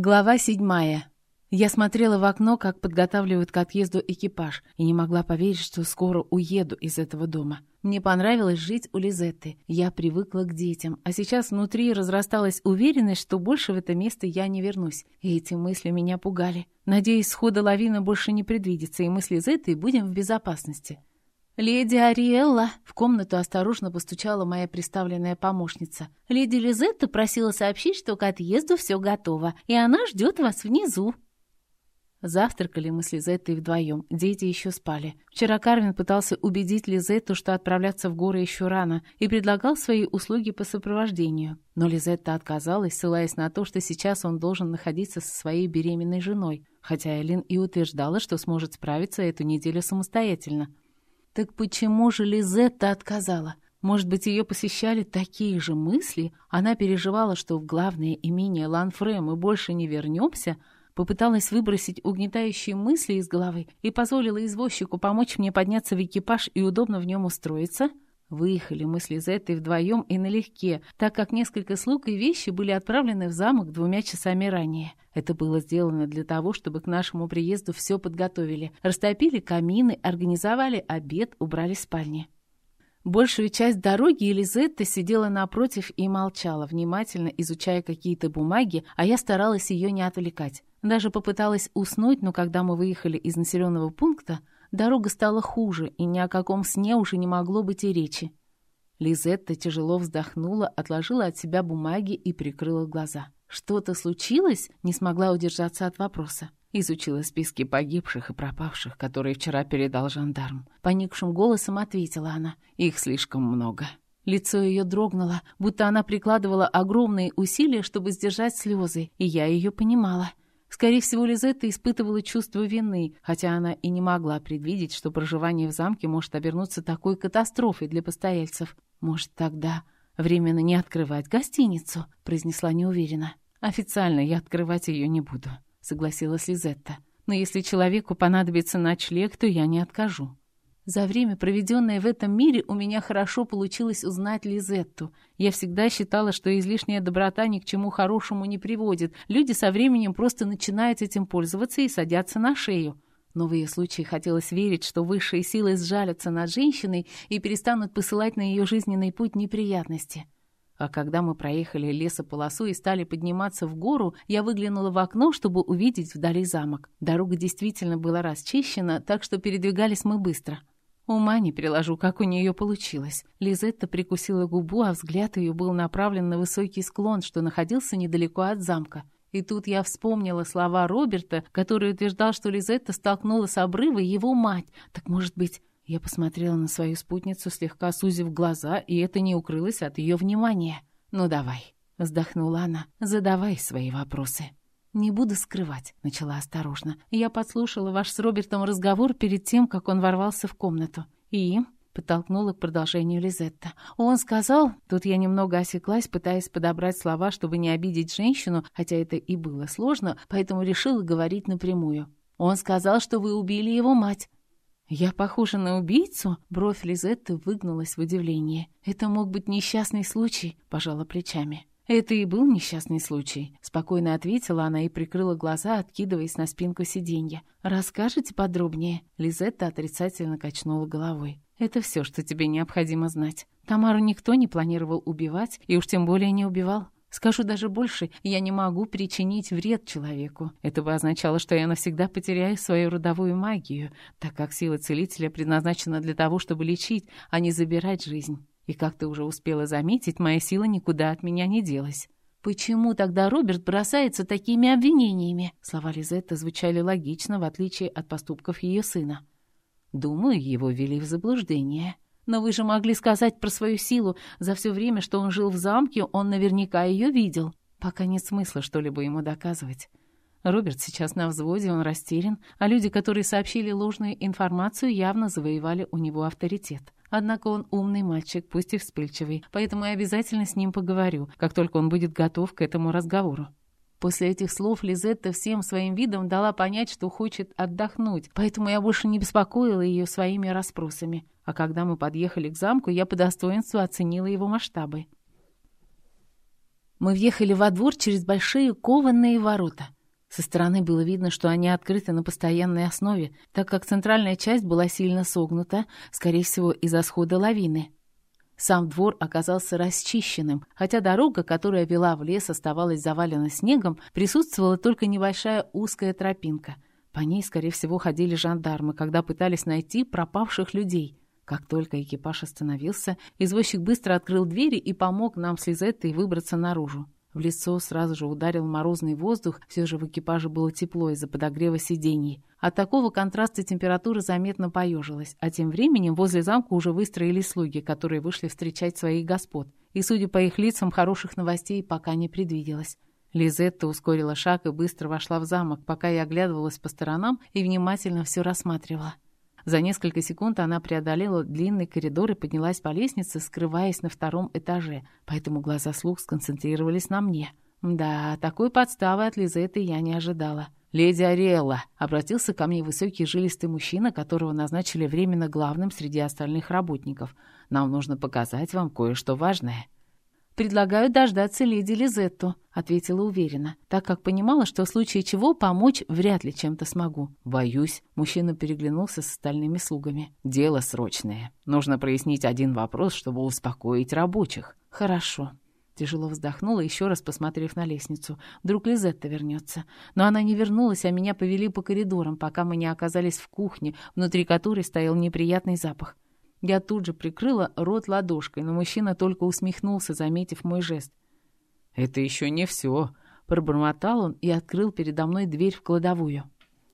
Глава седьмая. Я смотрела в окно, как подготавливают к отъезду экипаж, и не могла поверить, что скоро уеду из этого дома. Мне понравилось жить у Лизетты. Я привыкла к детям, а сейчас внутри разрасталась уверенность, что больше в это место я не вернусь. И эти мысли меня пугали. Надеюсь, схода лавины больше не предвидится, и мы с Лизеттой будем в безопасности. «Леди Ариэлла!» — в комнату осторожно постучала моя представленная помощница. «Леди Лизетта просила сообщить, что к отъезду все готово, и она ждет вас внизу». Завтракали мы с Лизеттой вдвоем, дети еще спали. Вчера Карвин пытался убедить Лизетту, что отправляться в горы еще рано, и предлагал свои услуги по сопровождению. Но Лизетта отказалась, ссылаясь на то, что сейчас он должен находиться со своей беременной женой, хотя Элин и утверждала, что сможет справиться эту неделю самостоятельно. Так почему же Лизетта отказала? Может быть, ее посещали такие же мысли? Она переживала, что в главное имение Ланфре мы больше не вернемся, попыталась выбросить угнетающие мысли из головы и позволила извозчику помочь мне подняться в экипаж и удобно в нем устроиться — Выехали мы с Лизеттой вдвоем и налегке, так как несколько слуг и вещи были отправлены в замок двумя часами ранее. Это было сделано для того, чтобы к нашему приезду все подготовили. Растопили камины, организовали обед, убрали спальни. Большую часть дороги Елизетта сидела напротив и молчала, внимательно изучая какие-то бумаги, а я старалась ее не отвлекать. Даже попыталась уснуть, но когда мы выехали из населенного пункта, Дорога стала хуже, и ни о каком сне уже не могло быть и речи. Лизетта тяжело вздохнула, отложила от себя бумаги и прикрыла глаза. «Что-то случилось?» — не смогла удержаться от вопроса. Изучила списки погибших и пропавших, которые вчера передал жандарм. Поникшим голосом ответила она. «Их слишком много». Лицо ее дрогнуло, будто она прикладывала огромные усилия, чтобы сдержать слезы, и я ее понимала. Скорее всего, Лизетта испытывала чувство вины, хотя она и не могла предвидеть, что проживание в замке может обернуться такой катастрофой для постояльцев. «Может, тогда временно не открывать гостиницу?» — произнесла неуверенно. «Официально я открывать ее не буду», — согласилась Лизетта. «Но если человеку понадобится ночлег, то я не откажу». За время, проведенное в этом мире, у меня хорошо получилось узнать Лизетту. Я всегда считала, что излишняя доброта ни к чему хорошему не приводит. Люди со временем просто начинают этим пользоваться и садятся на шею. Но в ее случае хотелось верить, что высшие силы сжалятся над женщиной и перестанут посылать на ее жизненный путь неприятности. А когда мы проехали лесополосу и стали подниматься в гору, я выглянула в окно, чтобы увидеть вдали замок. Дорога действительно была расчищена, так что передвигались мы быстро. Ума не приложу, как у нее получилось. Лизетта прикусила губу, а взгляд ее был направлен на высокий склон, что находился недалеко от замка. И тут я вспомнила слова Роберта, который утверждал, что Лизетта столкнула с обрыва его мать. Так, может быть, я посмотрела на свою спутницу, слегка сузив глаза, и это не укрылось от ее внимания. «Ну давай», — вздохнула она, — «задавай свои вопросы». «Не буду скрывать», — начала осторожно. «Я подслушала ваш с Робертом разговор перед тем, как он ворвался в комнату. И...» — подтолкнула к продолжению Лизетта. «Он сказал...» Тут я немного осеклась, пытаясь подобрать слова, чтобы не обидеть женщину, хотя это и было сложно, поэтому решила говорить напрямую. «Он сказал, что вы убили его мать». «Я похожа на убийцу?» Бровь Лизетты выгнулась в удивлении. «Это мог быть несчастный случай», — пожала плечами. «Это и был несчастный случай», — спокойно ответила она и прикрыла глаза, откидываясь на спинку сиденья. «Расскажете подробнее?» Лизетта отрицательно качнула головой. «Это все, что тебе необходимо знать. Тамару никто не планировал убивать, и уж тем более не убивал. Скажу даже больше, я не могу причинить вред человеку. Это бы означало, что я навсегда потеряю свою родовую магию, так как сила целителя предназначена для того, чтобы лечить, а не забирать жизнь. И как ты уже успела заметить, моя сила никуда от меня не делась. «Почему тогда Роберт бросается такими обвинениями?» Слова Лизетты звучали логично, в отличие от поступков ее сына. «Думаю, его ввели в заблуждение. Но вы же могли сказать про свою силу. За все время, что он жил в замке, он наверняка ее видел. Пока нет смысла что-либо ему доказывать. Роберт сейчас на взводе, он растерян, а люди, которые сообщили ложную информацию, явно завоевали у него авторитет. Однако он умный мальчик, пусть и вспыльчивый, поэтому я обязательно с ним поговорю, как только он будет готов к этому разговору. После этих слов Лизетта всем своим видом дала понять, что хочет отдохнуть, поэтому я больше не беспокоила ее своими расспросами. А когда мы подъехали к замку, я по достоинству оценила его масштабы. Мы въехали во двор через большие кованные ворота. Со стороны было видно, что они открыты на постоянной основе, так как центральная часть была сильно согнута, скорее всего, из-за схода лавины. Сам двор оказался расчищенным, хотя дорога, которая вела в лес, оставалась завалена снегом, присутствовала только небольшая узкая тропинка. По ней, скорее всего, ходили жандармы, когда пытались найти пропавших людей. Как только экипаж остановился, извозчик быстро открыл двери и помог нам с Лизеттой выбраться наружу. В лицо сразу же ударил морозный воздух, все же в экипаже было тепло из-за подогрева сидений. От такого контраста температура заметно поежилась, а тем временем возле замка уже выстроились слуги, которые вышли встречать своих господ. И, судя по их лицам, хороших новостей пока не предвиделось. Лизетта ускорила шаг и быстро вошла в замок, пока я оглядывалась по сторонам и внимательно все рассматривала. За несколько секунд она преодолела длинный коридор и поднялась по лестнице, скрываясь на втором этаже, поэтому глаза слуг сконцентрировались на мне. Да, такой подставы от Лизеты я не ожидала. «Леди Ариэлла», — обратился ко мне высокий жилистый мужчина, которого назначили временно главным среди остальных работников. «Нам нужно показать вам кое-что важное». «Предлагаю дождаться леди Лизетту», — ответила уверенно, так как понимала, что в случае чего помочь вряд ли чем-то смогу. «Боюсь», — мужчина переглянулся с остальными слугами. «Дело срочное. Нужно прояснить один вопрос, чтобы успокоить рабочих». «Хорошо». Тяжело вздохнула, еще раз посмотрев на лестницу. Вдруг Лизетта вернется. Но она не вернулась, а меня повели по коридорам, пока мы не оказались в кухне, внутри которой стоял неприятный запах. Я тут же прикрыла рот ладошкой, но мужчина только усмехнулся, заметив мой жест. «Это еще не все», — пробормотал он и открыл передо мной дверь в кладовую.